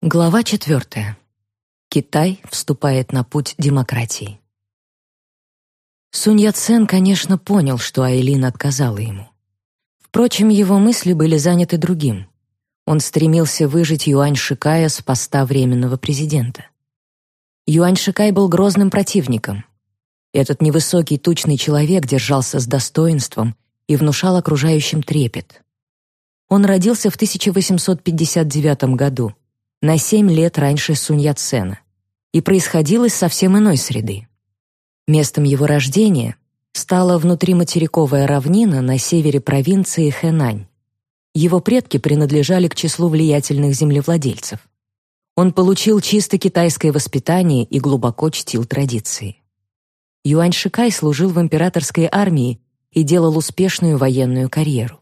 Глава четвертая. Китай вступает на путь демократии. Сунь Яцен, конечно, понял, что Айлин отказала ему. Впрочем, его мысли были заняты другим. Он стремился выжить Юань Шикая с поста временного президента. Юань Шикай был грозным противником. Этот невысокий тучный человек держался с достоинством и внушал окружающим трепет. Он родился в 1859 году на семь лет раньше Сунь Яцена и происходил из совсем иной среды. Местом его рождения стала внутриматериковая равнина на севере провинции Хэнань. Его предки принадлежали к числу влиятельных землевладельцев. Он получил чисто китайское воспитание и глубоко чтил традиции. Юань Шикай служил в императорской армии и делал успешную военную карьеру.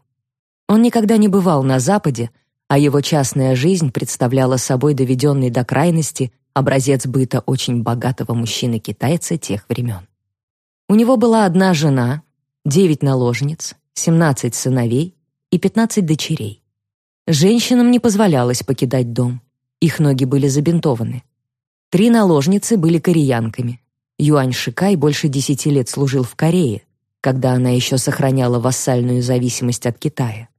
Он никогда не бывал на Западе, а его частная жизнь представляла собой доведенный до крайности образец быта очень богатого мужчины-китайца тех времен. У него была одна жена, девять наложниц, семнадцать сыновей и пятнадцать дочерей. Женщинам не позволялось покидать дом. Их ноги были забинтованы. Три наложницы были кореянками. Юань Шикай больше десяти лет служил в Корее, когда она еще сохраняла вассальную зависимость от Китая.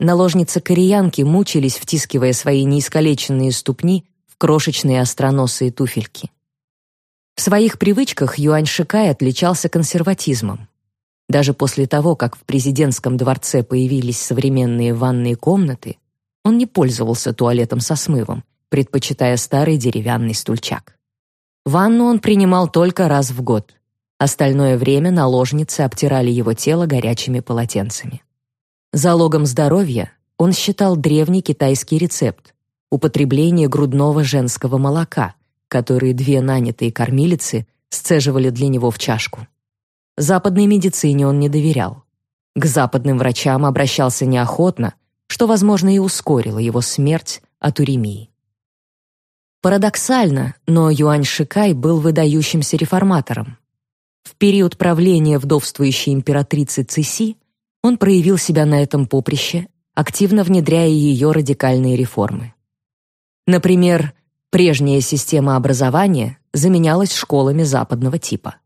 Наложницы-кореянки мучились, втискивая свои неискалеченные ступни в крошечные остроносые туфельки. В своих привычках Юань Шикай отличался консерватизмом. Даже после того, как в президентском дворце появились современные ванные комнаты, он не пользовался туалетом со смывом, предпочитая старый деревянный стульчак. Ванну он принимал только раз в год. Остальное время наложницы обтирали его тело горячими полотенцами. Залогом здоровья он считал древний китайский рецепт – употребление грудного женского молока, которые две нанятые кормилицы сцеживали для него в чашку. Западной медицине он не доверял. К западным врачам обращался неохотно, что, возможно, и ускорило его смерть от уремии. Парадоксально, но Юань Шикай был выдающимся реформатором. В период правления вдовствующей императрицы Циси он проявил себя на этом поприще, активно внедряя ее радикальные реформы. Например, прежняя система образования заменялась школами западного типа.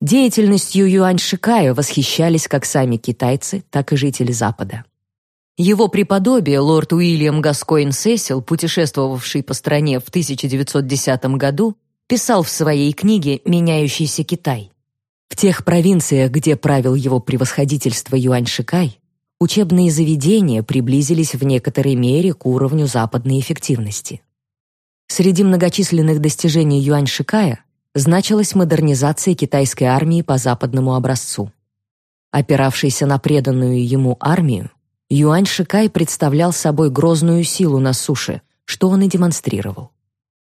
Деятельностью Юань Шикая восхищались как сами китайцы, так и жители Запада. Его преподобие, лорд Уильям Гаскоин Сесил, путешествовавший по стране в 1910 году, писал в своей книге «Меняющийся Китай». В тех провинциях, где правил его превосходительство Юань Шикай, учебные заведения приблизились в некоторой мере к уровню западной эффективности. Среди многочисленных достижений Юань Шикая значилась модернизация китайской армии по западному образцу. Опиравшийся на преданную ему армию, Юань Шикай представлял собой грозную силу на суше, что он и демонстрировал.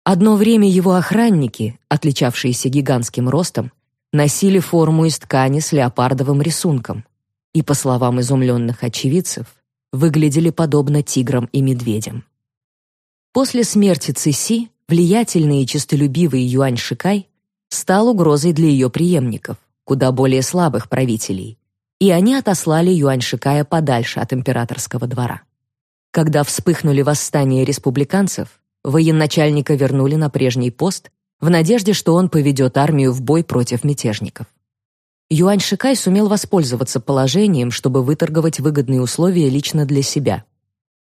Одно время его охранники, отличавшиеся гигантским ростом, носили форму из ткани с леопардовым рисунком и, по словам изумленных очевидцев, выглядели подобно тиграм и медведям. После смерти Циси влиятельный и честолюбивый Юань Шикай стал угрозой для ее преемников, куда более слабых правителей, и они отослали Юань Шикая подальше от императорского двора. Когда вспыхнули восстания республиканцев, военачальника вернули на прежний пост в надежде, что он поведет армию в бой против мятежников. Юань Шикай сумел воспользоваться положением, чтобы выторговать выгодные условия лично для себя.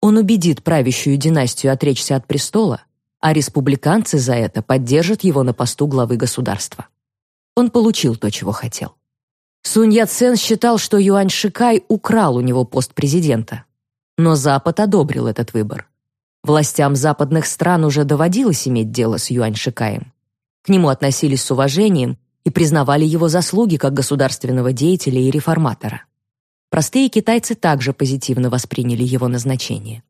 Он убедит правящую династию отречься от престола, а республиканцы за это поддержат его на посту главы государства. Он получил то, чего хотел. Сунь Яцен считал, что Юань Шикай украл у него пост президента. Но Запад одобрил этот выбор. Властям западных стран уже доводилось иметь дело с Юань Шикаем. К нему относились с уважением и признавали его заслуги как государственного деятеля и реформатора. Простые китайцы также позитивно восприняли его назначение.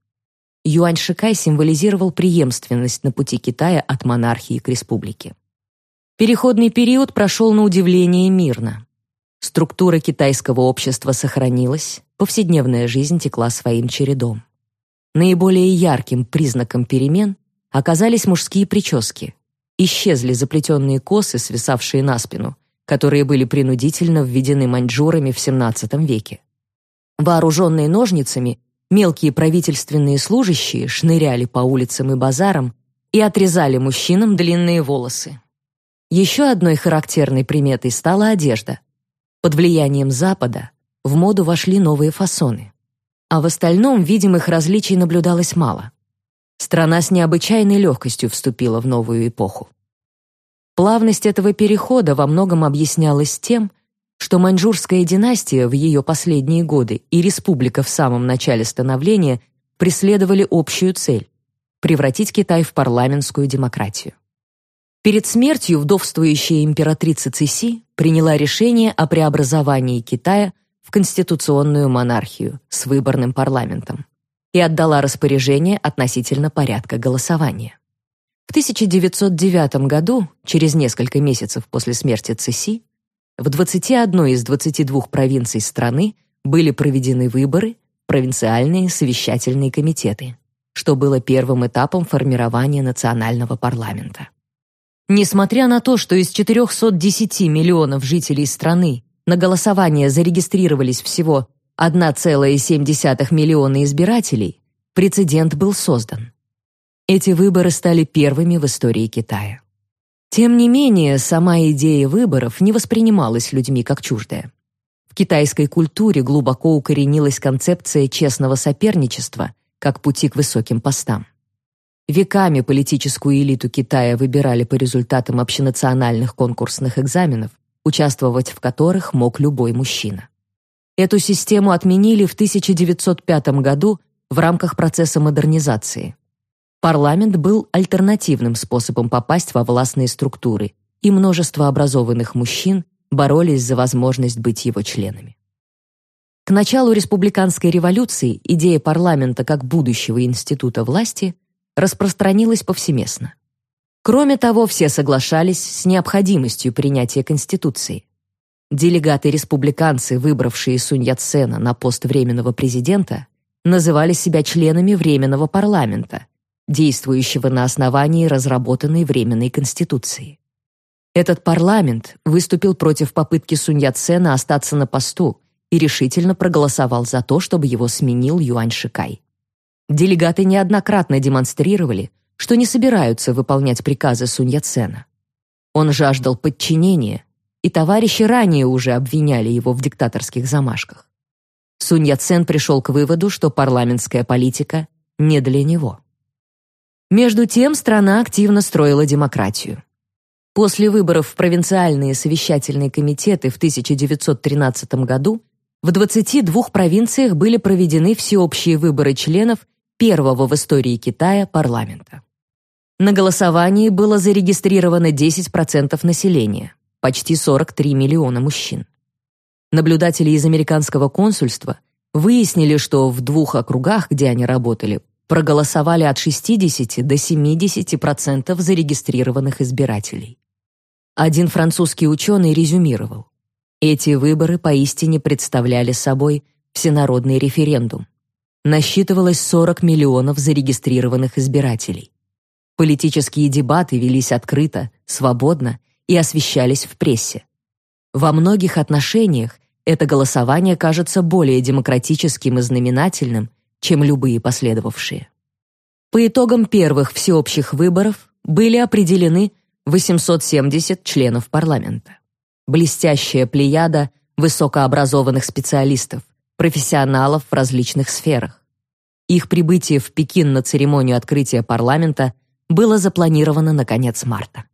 Юань Шикай символизировал преемственность на пути Китая от монархии к республике. Переходный период прошел на удивление мирно. Структура китайского общества сохранилась, повседневная жизнь текла своим чередом. Наиболее ярким признаком перемен оказались мужские прически, Исчезли заплетенные косы, свисавшие на спину, которые были принудительно введены маньчжурами в XVII веке. Вооруженные ножницами, мелкие правительственные служащие шныряли по улицам и базарам и отрезали мужчинам длинные волосы. Еще одной характерной приметой стала одежда. Под влиянием Запада в моду вошли новые фасоны. А в остальном видимых различий наблюдалось мало. Страна с необычайной легкостью вступила в новую эпоху. Плавность этого перехода во многом объяснялась тем, что маньчжурская династия в ее последние годы и республика в самом начале становления преследовали общую цель — превратить Китай в парламентскую демократию. Перед смертью вдовствующая императрица Циси приняла решение о преобразовании Китая в конституционную монархию с выборным парламентом и отдала распоряжение относительно порядка голосования. В 1909 году, через несколько месяцев после смерти Цеси, в 21 из 22 провинций страны были проведены выборы, провинциальные совещательные комитеты, что было первым этапом формирования национального парламента. Несмотря на то, что из 410 миллионов жителей страны на голосование зарегистрировались всего 1,7 миллиона избирателей, прецедент был создан. Эти выборы стали первыми в истории Китая. Тем не менее, сама идея выборов не воспринималась людьми как чуждая. В китайской культуре глубоко укоренилась концепция честного соперничества как пути к высоким постам. Веками политическую элиту Китая выбирали по результатам общенациональных конкурсных экзаменов, участвовать в которых мог любой мужчина. Эту систему отменили в 1905 году в рамках процесса модернизации. Парламент был альтернативным способом попасть во властные структуры, и множество образованных мужчин боролись за возможность быть его членами. К началу республиканской революции идея парламента как будущего института власти распространилась повсеместно. Кроме того, все соглашались с необходимостью принятия Конституции. Делегаты-республиканцы, выбравшие Сунь Яцена на пост временного президента, называли себя членами Временного парламента, действующего на основании разработанной Временной Конституции. Этот парламент выступил против попытки Сунь Яцена остаться на посту и решительно проголосовал за то, чтобы его сменил Юань Шикай. Делегаты неоднократно демонстрировали, что не собираются выполнять приказы Сунь Яцена. Он жаждал подчинения, и товарищи ранее уже обвиняли его в диктаторских замашках. Сунь Яцен пришел к выводу, что парламентская политика не для него. Между тем страна активно строила демократию. После выборов в провинциальные совещательные комитеты в 1913 году в 22 провинциях были проведены всеобщие выборы членов первого в истории Китая парламента. На голосовании было зарегистрировано 10% населения, почти 43 миллиона мужчин. Наблюдатели из американского консульства выяснили, что в двух округах, где они работали, проголосовали от 60 до 70% зарегистрированных избирателей. Один французский ученый резюмировал. Эти выборы поистине представляли собой всенародный референдум. Насчитывалось 40 миллионов зарегистрированных избирателей. Политические дебаты велись открыто, свободно и освещались в прессе. Во многих отношениях это голосование кажется более демократическим и знаменательным, чем любые последовавшие. По итогам первых всеобщих выборов были определены 870 членов парламента. Блестящая плеяда высокообразованных специалистов, профессионалов в различных сферах. Их прибытие в Пекин на церемонию открытия парламента было запланировано на конец марта.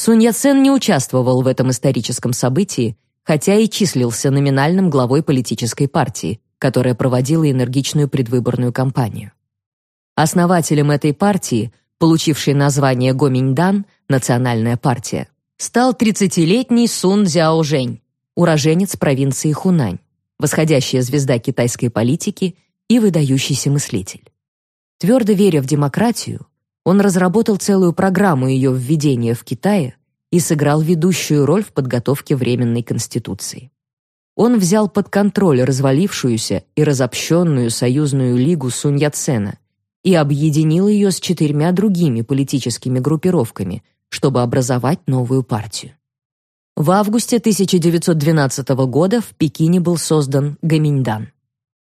Сунь Яцен не участвовал в этом историческом событии, хотя и числился номинальным главой политической партии, которая проводила энергичную предвыборную кампанию. Основателем этой партии, получившей название Гоминьдан, национальная партия, стал 30-летний Сун Цзяожэнь, уроженец провинции Хунань, восходящая звезда китайской политики и выдающийся мыслитель. Твердо веря в демократию, он разработал целую программу ее введения в Китае и сыграл ведущую роль в подготовке Временной Конституции он взял под контроль развалившуюся и разобщенную союзную лигу Сунь Яцена и объединил ее с четырьмя другими политическими группировками, чтобы образовать новую партию. В августе 1912 года в Пекине был создан Гаминьдан.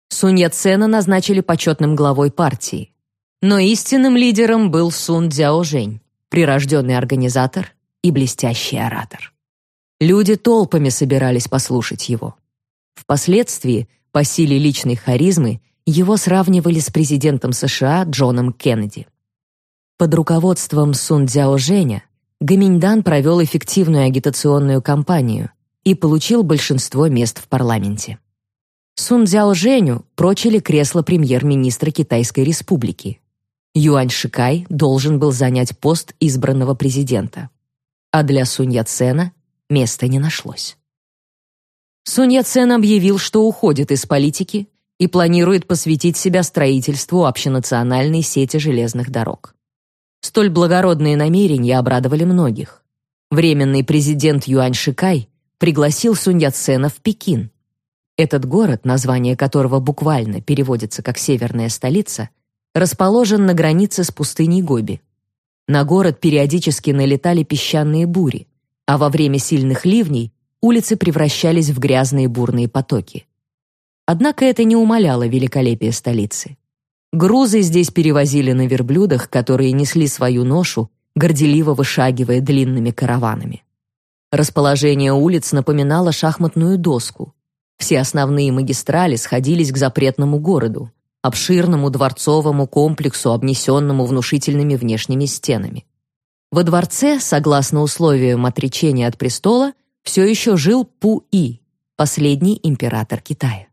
Сунь Яцена назначили почетным главой партии. Но истинным лидером был Сун Цзяожень, прирожденный организатор и блестящий оратор. Люди толпами собирались послушать его. Впоследствии, по силе личной харизмы, его сравнивали с президентом США Джоном Кеннеди. Под руководством Сун Цзяожэня Гаминьдан провел эффективную агитационную кампанию и получил большинство мест в парламенте. Сун Цзяожэню прочили кресло премьер-министра Китайской республики. Юань Шикай должен был занять пост избранного президента. А для Сунь Яцена места не нашлось. Сунь Яцен объявил, что уходит из политики и планирует посвятить себя строительству общенациональной сети железных дорог. Столь благородные намерения обрадовали многих. Временный президент Юань Шикай пригласил Сунь Яцена в Пекин. Этот город, название которого буквально переводится как «северная столица», расположен на границе с пустыней Гоби. На город периодически налетали песчаные бури, а во время сильных ливней улицы превращались в грязные бурные потоки. Однако это не умаляло великолепие столицы. Грузы здесь перевозили на верблюдах, которые несли свою ношу, горделиво вышагивая длинными караванами. Расположение улиц напоминало шахматную доску. Все основные магистрали сходились к запретному городу, обширному дворцовому комплексу, обнесенному внушительными внешними стенами. Во дворце, согласно условиям отречения от престола, все еще жил Пу-И, последний император Китая.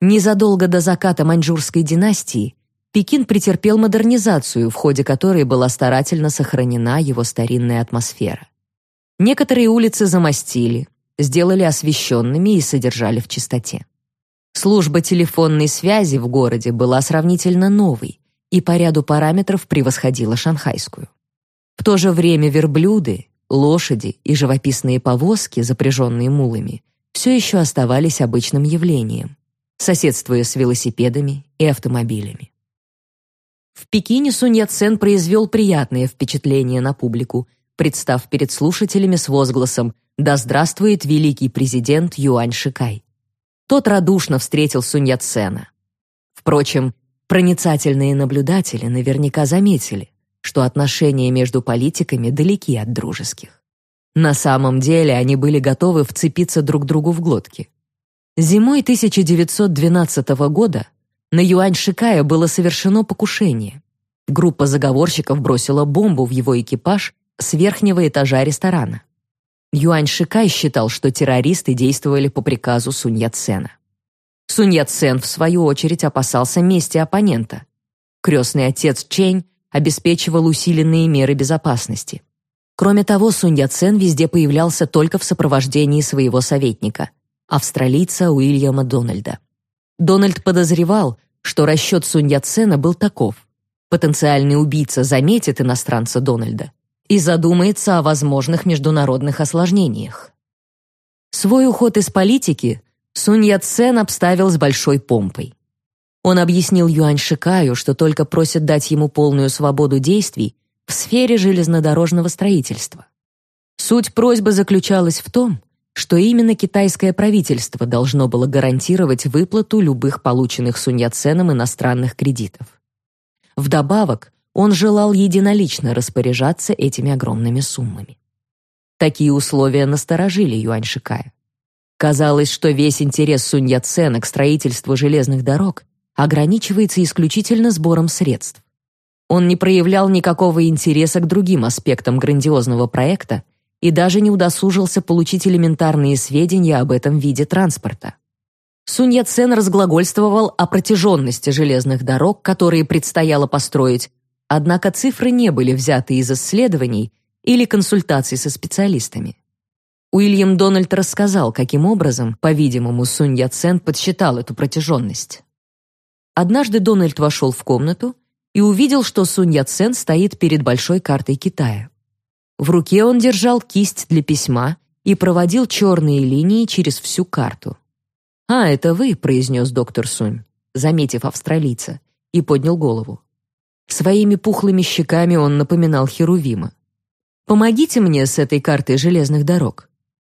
Незадолго до заката маньчжурской династии Пекин претерпел модернизацию, в ходе которой была старательно сохранена его старинная атмосфера. Некоторые улицы замостили, сделали освещенными и содержали в чистоте. Служба телефонной связи в городе была сравнительно новой и по ряду параметров превосходила шанхайскую. В то же время верблюды, лошади и живописные повозки, запряженные мулами, все еще оставались обычным явлением соседствуя с велосипедами и автомобилями. В Пекине Сунь Яцен произвел приятное впечатление на публику, представ перед слушателями с возгласом «Да здравствует великий президент Юань Шикай». Тот радушно встретил Сунь Яцена. Впрочем, проницательные наблюдатели наверняка заметили, что отношения между политиками далеки от дружеских. На самом деле они были готовы вцепиться друг другу в глотки. Зимой 1912 года на Юань Шикая было совершено покушение. Группа заговорщиков бросила бомбу в его экипаж с верхнего этажа ресторана. Юань Шикай считал, что террористы действовали по приказу Сунь Яцена. Сунь Яцен, в свою очередь, опасался мести оппонента. Крестный отец Чэнь обеспечивал усиленные меры безопасности. Кроме того, Сунь Яцен везде появлялся только в сопровождении своего советника – австралийца Уильяма Дональда. Дональд подозревал, что расчет Сунь Яцена был таков. Потенциальный убийца заметит иностранца Дональда и задумается о возможных международных осложнениях. Свой уход из политики Сунь Яцен обставил с большой помпой. Он объяснил Юань Шикаю, что только просит дать ему полную свободу действий в сфере железнодорожного строительства. Суть просьбы заключалась в том, что именно китайское правительство должно было гарантировать выплату любых полученных Сунь Яценом иностранных кредитов. Вдобавок, он желал единолично распоряжаться этими огромными суммами. Такие условия насторожили Юань Шикая. Казалось, что весь интерес Сунь Яцена к строительству железных дорог ограничивается исключительно сбором средств. Он не проявлял никакого интереса к другим аспектам грандиозного проекта и даже не удосужился получить элементарные сведения об этом виде транспорта. Сунь Яцен разглагольствовал о протяженности железных дорог, которые предстояло построить, однако цифры не были взяты из исследований или консультаций со специалистами. Уильям Дональд рассказал, каким образом, по-видимому, Сунь Яцен подсчитал эту протяженность. Однажды Дональд вошел в комнату и увидел, что Сунь Яцен стоит перед большой картой Китая. В руке он держал кисть для письма и проводил черные линии через всю карту. «А, это вы», — произнес доктор Сунь, заметив австралийца, и поднял голову. Своими пухлыми щеками он напоминал Херувима. «Помогите мне с этой картой железных дорог.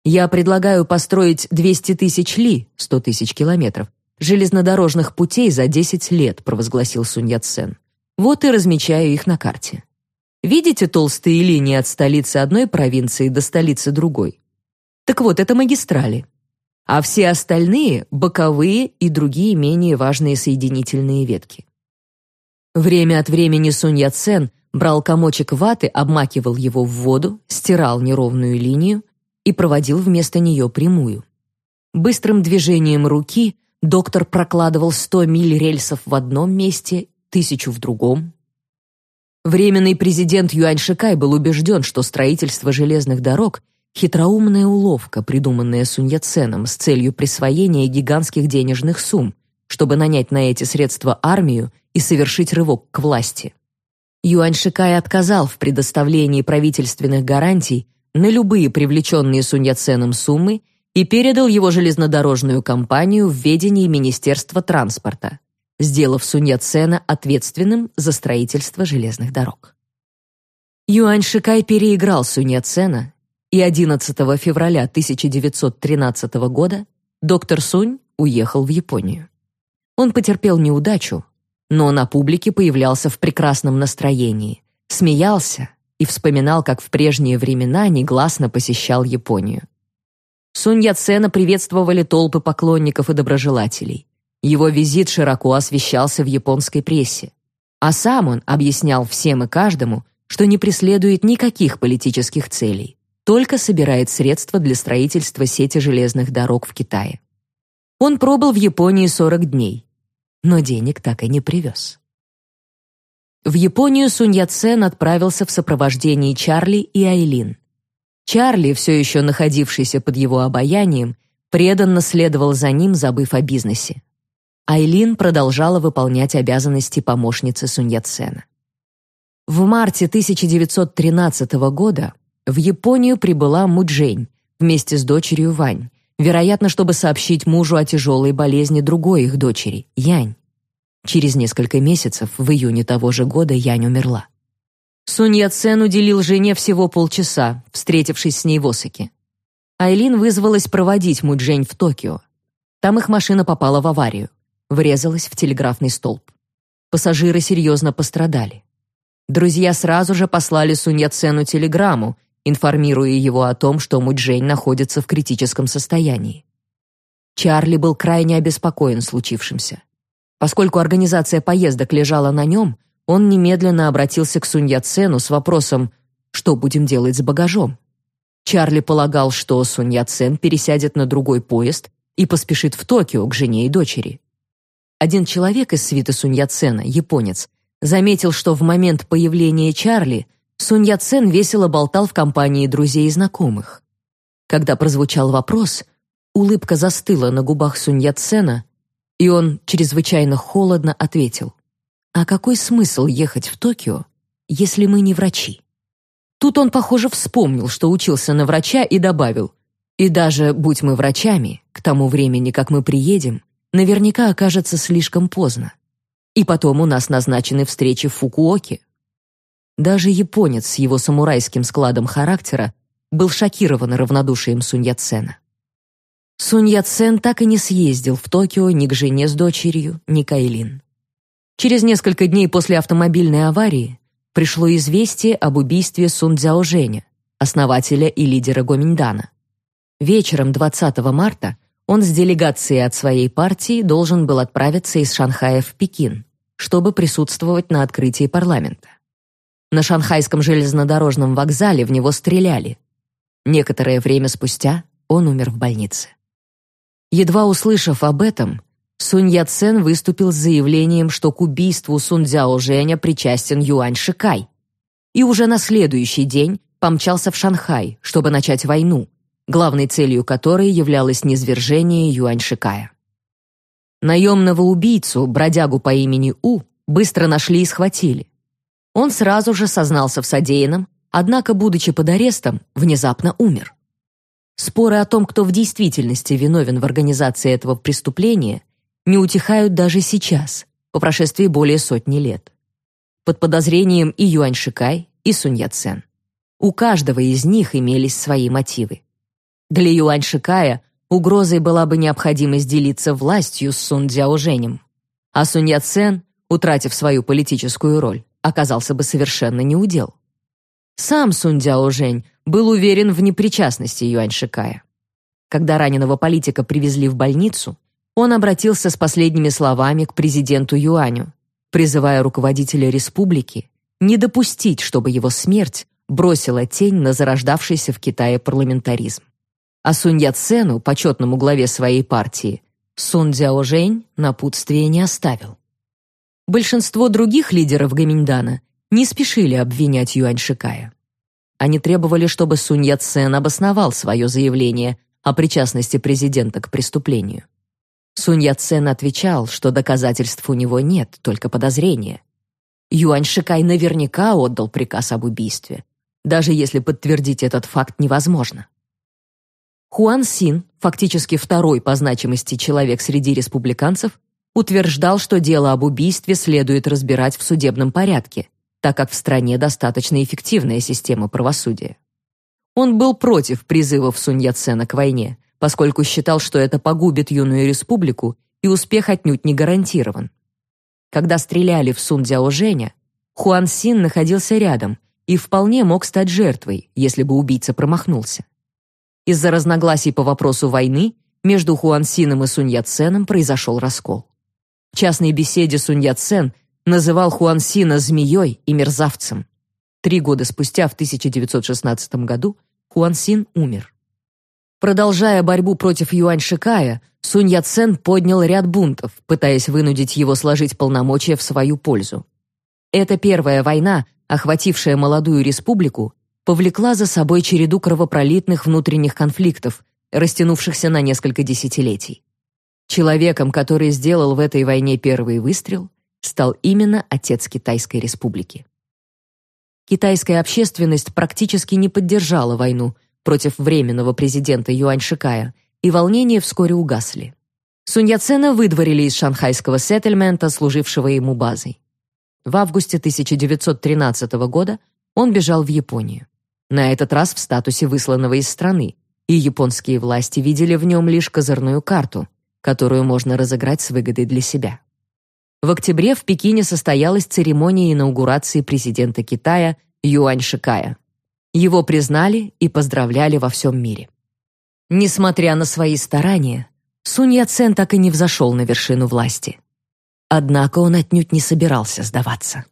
Я предлагаю построить 200 тысяч ли, 100 тысяч километров, железнодорожных путей за 10 лет», провозгласил Сунь Яцен. «Вот и размечаю их на карте. Видите толстые линии от столицы одной провинции до столицы другой? Так вот, это магистрали. А все остальные — боковые и другие менее важные соединительные ветки. Время от времени Сунь Яцен брал комочек ваты, обмакивал его в воду, стирал неровную линию и проводил вместо нее прямую. Быстрым движением руки доктор прокладывал 100 миль рельсов в одном месте, тысячу в другом. Временный президент Юань Шикай был убежден, что строительство железных дорог — хитроумная уловка, придуманная Сунь Яценом с целью присвоения гигантских денежных сумм, чтобы нанять на эти средства армию и совершить рывок к власти. Юань Шикай отказал в предоставлении правительственных гарантий на любые привлеченные Сунь Яценом суммы и передал его железнодорожную компанию в ведение Министерства транспорта, сделав Сунь Яцена ответственным за строительство железных дорог. Юань Шикай переиграл Сунь Яцена, и 11 февраля 1913 года доктор Сунь уехал в Японию. Он потерпел неудачу, но на публике появлялся в прекрасном настроении, смеялся и вспоминал, как в прежние времена негласно посещал Японию. Сунь Яцена приветствовали толпы поклонников и доброжелателей. Его визит широко освещался в японской прессе. А сам он объяснял всем и каждому, что не преследует никаких политических целей, только собирает средства для строительства сети железных дорог в Китае. Он пробыл в Японии 40 дней, но денег так и не привез. В Японию Сунь Яцен отправился в сопровождении Чарли и Айлин. Чарли, все еще находившийся под его обаянием, преданно следовал за ним, забыв о бизнесе. Айлин продолжала выполнять обязанности помощницы Сунь Яцена. В марте 1913 года в Японию прибыла Муджень вместе с дочерью Вань, вероятно, чтобы сообщить мужу о тяжелой болезни другой их дочери, Янь. Через несколько месяцев, в июне того же года, Янь умерла. Сунь Яцен уделил жене всего полчаса, встретившись с ней в Осаке. Айлин вызвалась проводить Муджень в Токио. Там их машина попала в аварию, врезалась в телеграфный столб. Пассажиры серьезно пострадали. Друзья сразу же послали Сунь Яцену телеграмму, информируя его о том, что Муджень находится в критическом состоянии. Чарли был крайне обеспокоен случившимся. Поскольку организация поездок лежала на нем, он немедленно обратился к Сунь Яцену с вопросом «Что будем делать с багажом?». Чарли полагал, что Сунь Яцен пересядет на другой поезд и поспешит в Токио к жене и дочери. Один человек из свиты Сунь Яцена, японец, заметил, что в момент появления Чарли Сунь Яцен весело болтал в компании друзей и знакомых. Когда прозвучал вопрос, улыбка застыла на губах Сунь Яцена, и он чрезвычайно холодно ответил: "А какой смысл ехать в Токио, если мы не врачи?" Тут он, похоже, вспомнил, что учился на врача и добавил: "И даже будь мы врачами, к тому времени, как мы приедем, наверняка окажется слишком поздно. И потом у нас назначены встречи в Фукуоке, даже японец с его самурайским складом характера был шокирован равнодушием Сунь Яцена. Сунь Яцен так и не съездил в Токио ни к жене с дочерью, ни к Айлин. Через несколько дней после автомобильной аварии пришло известие об убийстве Сун Цзяожэня, основателя и лидера Гоминьдана. Вечером 20 марта он с делегацией от своей партии должен был отправиться из Шанхая в Пекин, чтобы присутствовать на открытии парламента. На шанхайском железнодорожном вокзале в него стреляли. Некоторое время спустя он умер в больнице. Едва услышав об этом, Сунь Яцен выступил с заявлением, что к убийству Сун Цзяо Женя причастен Юань Шикай. И уже на следующий день помчался в Шанхай, чтобы начать войну, главной целью которой являлось низвержение Юань Шикая. Наемного убийцу, бродягу по имени У, быстро нашли и схватили. Он сразу же сознался в содеянном, однако, будучи под арестом, внезапно умер. Споры о том, кто в действительности виновен в организации этого преступления, не утихают даже сейчас, по прошествии более сотни лет. Под подозрением и Юань Шикай, и Сунь Яцен. У каждого из них имелись свои мотивы. Для Юань Шикая угрозой была бы необходимость делиться властью с Сун Цзяожэнем. А Сунь Яцен, утратив свою политическую роль, оказался бы совершенно неудел. Сам Сунь Цзяожэнь был уверен в непричастности Юань Шикая. Когда раненого политика привезли в больницу, он обратился с последними словами к президенту Юаню, призывая руководителя республики не допустить, чтобы его смерть бросила тень на зарождавшийся в Китае парламентаризм. А Сунь Яцену, почетному главе своей партии, Сун Цзяожэнь напутствия не оставил. Большинство других лидеров Гаминьдана не спешили обвинять Юань Шикая. Они требовали, чтобы Сунь Яцен обосновал свое заявление о причастности президента к преступлению. Сунь Яцен отвечал, что доказательств у него нет, только подозрения. Юань Шикай наверняка отдал приказ об убийстве, даже если подтвердить этот факт невозможно. Хуан Син, фактически второй по значимости человек среди республиканцев, утверждал, что дело об убийстве следует разбирать в судебном порядке, так как в стране достаточно эффективная система правосудия. Он был против призывов Сунь Яцена к войне, поскольку считал, что это погубит юную республику и успех отнюдь не гарантирован. Когда стреляли в Сун Цзяо Женя, Хуан Син находился рядом и вполне мог стать жертвой, если бы убийца промахнулся. Из-за разногласий по вопросу войны между Хуан Сином и Сунь Яценом произошел раскол. В частной беседе Сунь Яцен называл Хуан Сина змеей и мерзавцем. Три года спустя, в 1916 году, Хуан Син умер. Продолжая борьбу против Юань Шикая, Сунь Яцен поднял ряд бунтов, пытаясь вынудить его сложить полномочия в свою пользу. Эта первая война, охватившая молодую республику, повлекла за собой череду кровопролитных внутренних конфликтов, растянувшихся на несколько десятилетий. Человеком, который сделал в этой войне первый выстрел, стал именно отец Китайской республики. Китайская общественность практически не поддержала войну, против временного президента Юань Шикая, и волнения вскоре угасли. Сунь Яцена выдворили из шанхайского сеттельмента, служившего ему базой. В августе 1913 года он бежал в Японию. На этот раз в статусе высланного из страны, и японские власти видели в нем лишь козырную карту, которую можно разыграть с выгодой для себя. В октябре в Пекине состоялась церемония инаугурации президента Китая Юань Шикая. Его признали и поздравляли во всем мире. Несмотря на свои старания, Сунь Яцен так и не взошел на вершину власти. Однако он отнюдь не собирался сдаваться.